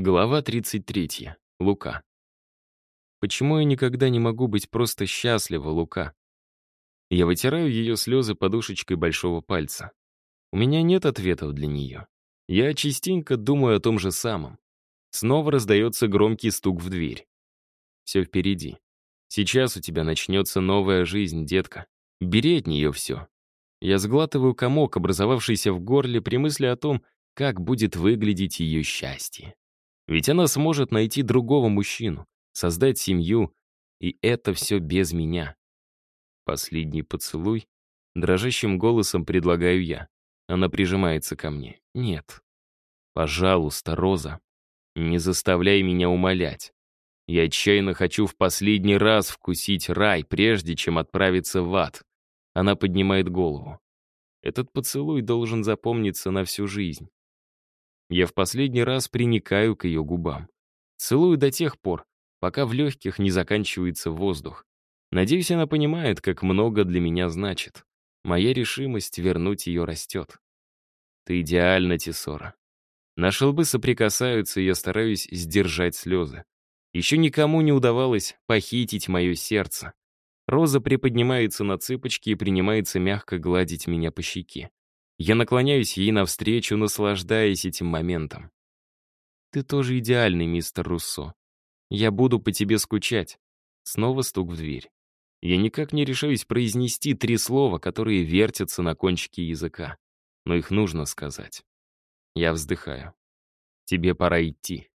Глава 33. Лука. Почему я никогда не могу быть просто счастлива, Лука? Я вытираю ее слезы подушечкой большого пальца. У меня нет ответов для нее. Я частенько думаю о том же самом. Снова раздается громкий стук в дверь. Все впереди. Сейчас у тебя начнется новая жизнь, детка. Бери от нее все. Я сглатываю комок, образовавшийся в горле при мысли о том, как будет выглядеть ее счастье. Ведь она сможет найти другого мужчину, создать семью, и это все без меня. Последний поцелуй. Дрожащим голосом предлагаю я. Она прижимается ко мне. Нет. Пожалуйста, Роза, не заставляй меня умолять. Я отчаянно хочу в последний раз вкусить рай, прежде чем отправиться в ад. Она поднимает голову. Этот поцелуй должен запомниться на всю жизнь. Я в последний раз приникаю к ее губам. Целую до тех пор, пока в легких не заканчивается воздух. Надеюсь, она понимает, как много для меня значит. Моя решимость вернуть ее растет. Ты идеальна, Тесора. Наши лбы соприкасаются, и я стараюсь сдержать слезы. Еще никому не удавалось похитить мое сердце. Роза приподнимается на цыпочки и принимается мягко гладить меня по щеке. Я наклоняюсь ей навстречу, наслаждаясь этим моментом. «Ты тоже идеальный, мистер Руссо. Я буду по тебе скучать». Снова стук в дверь. Я никак не решаюсь произнести три слова, которые вертятся на кончике языка. Но их нужно сказать. Я вздыхаю. «Тебе пора идти».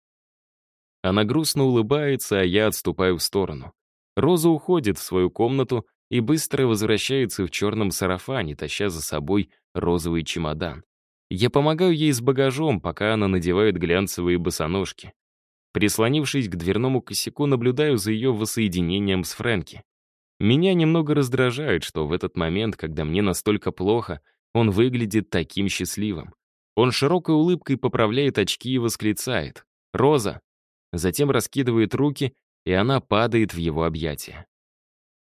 Она грустно улыбается, а я отступаю в сторону. Роза уходит в свою комнату и быстро возвращается в черном сарафане, таща за собой розовый чемодан. Я помогаю ей с багажом, пока она надевает глянцевые босоножки. Прислонившись к дверному косяку, наблюдаю за ее воссоединением с Фрэнки. Меня немного раздражает, что в этот момент, когда мне настолько плохо, он выглядит таким счастливым. Он широкой улыбкой поправляет очки и восклицает «Роза!». Затем раскидывает руки, и она падает в его объятия.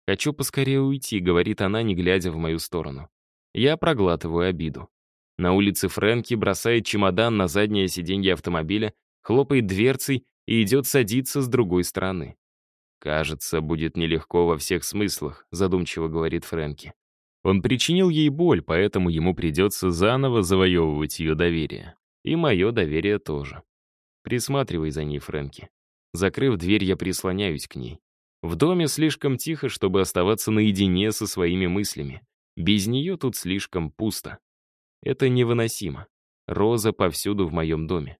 «Хочу поскорее уйти», — говорит она, не глядя в мою сторону. Я проглатываю обиду. На улице Фрэнки бросает чемодан на заднее сиденье автомобиля, хлопает дверцей и идет садиться с другой стороны. «Кажется, будет нелегко во всех смыслах», — задумчиво говорит Фрэнки. Он причинил ей боль, поэтому ему придется заново завоевывать ее доверие. И мое доверие тоже. Присматривай за ней, Фрэнки. Закрыв дверь, я прислоняюсь к ней. В доме слишком тихо, чтобы оставаться наедине со своими мыслями. Без нее тут слишком пусто. Это невыносимо. Роза повсюду в моем доме.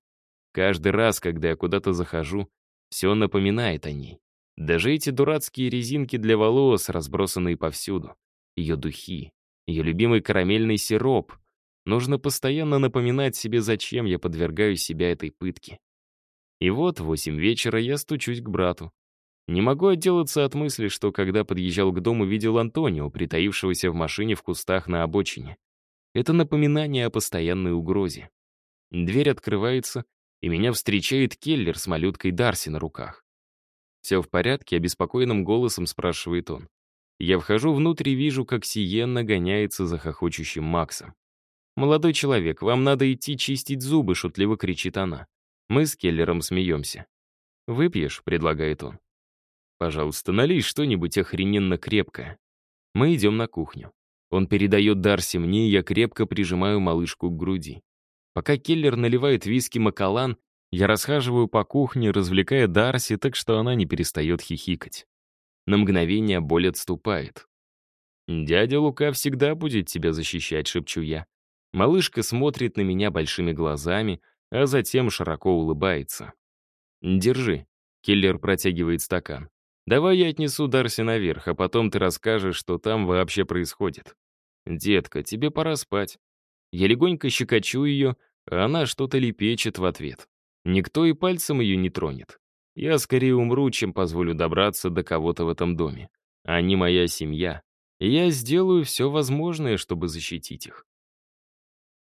Каждый раз, когда я куда-то захожу, все напоминает о ней. Даже эти дурацкие резинки для волос, разбросанные повсюду. Ее духи, ее любимый карамельный сироп. Нужно постоянно напоминать себе, зачем я подвергаю себя этой пытке. И вот в восемь вечера я стучусь к брату. Не могу отделаться от мысли, что когда подъезжал к дому, видел Антонио, притаившегося в машине в кустах на обочине. Это напоминание о постоянной угрозе. Дверь открывается, и меня встречает Келлер с малюткой Дарси на руках. «Все в порядке?» — обеспокоенным голосом спрашивает он. Я вхожу внутрь и вижу, как Сиенна гоняется за хохочущим Максом. «Молодой человек, вам надо идти чистить зубы», — шутливо кричит она. Мы с Келлером смеемся. «Выпьешь?» — предлагает он. «Пожалуйста, налей что-нибудь охрененно крепкое». Мы идем на кухню. Он передает Дарси мне, и я крепко прижимаю малышку к груди. Пока Келлер наливает виски Макалан, я расхаживаю по кухне, развлекая Дарси, так что она не перестает хихикать. На мгновение боль отступает. «Дядя Лука всегда будет тебя защищать», — шепчу я. Малышка смотрит на меня большими глазами, а затем широко улыбается. «Держи», — Киллер протягивает стакан. Давай я отнесу Дарси наверх, а потом ты расскажешь, что там вообще происходит. Детка, тебе пора спать. Я легонько щекочу ее, а она что-то лепечет в ответ. Никто и пальцем ее не тронет. Я скорее умру, чем позволю добраться до кого-то в этом доме. Они моя семья. И я сделаю все возможное, чтобы защитить их.